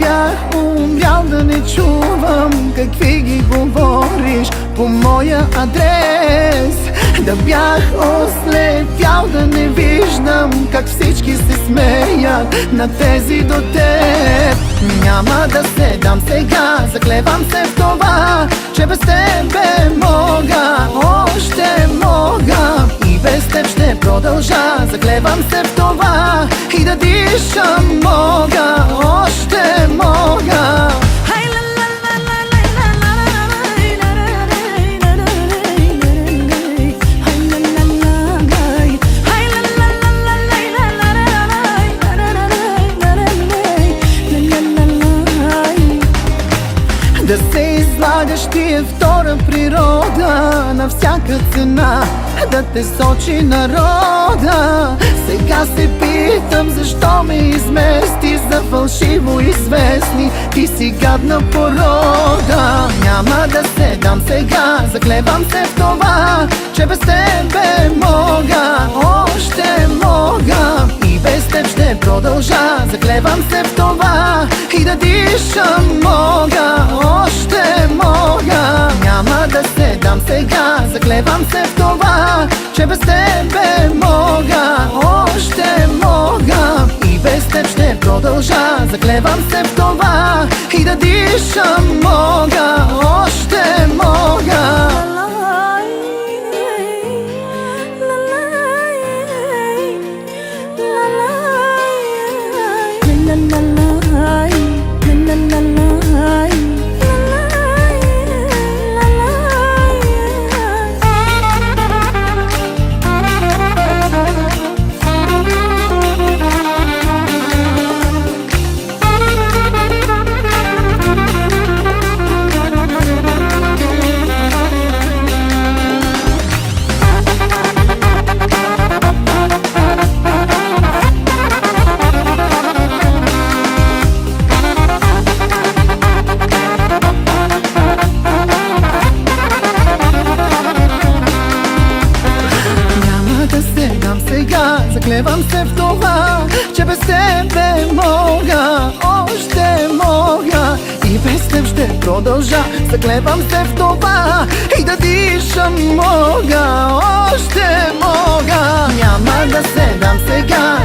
бях умрял да не чувам какви ги говориш по моя адрес. Да бях ослепял да не виждам как всички се смеят на тези до теб. Няма да се дам сега, заклевам се в това, че без теб продължа, заклевам се в това И да дишам. Мога, още мога ти е втора природа На всяка цена да те сочи народа. Сега се питам защо ме измести За фалшиво известни? Ти си гадна порода. Няма да се дам сега Заклевам се в това Че без тебе мога. Още мога И без теб ще продължа. Заклевам се в това И да дишам мога сега Заклевам се в това Че без тебе мога. Още мога. И без теб ще продължа. Заклевам се в това И да дишам мога. Още дам сега, заклевам се в това, че без тебе мога, още мога и без теб ще продължа, заклевам се в това и да дишам мога, още мога. Няма да се дам сега,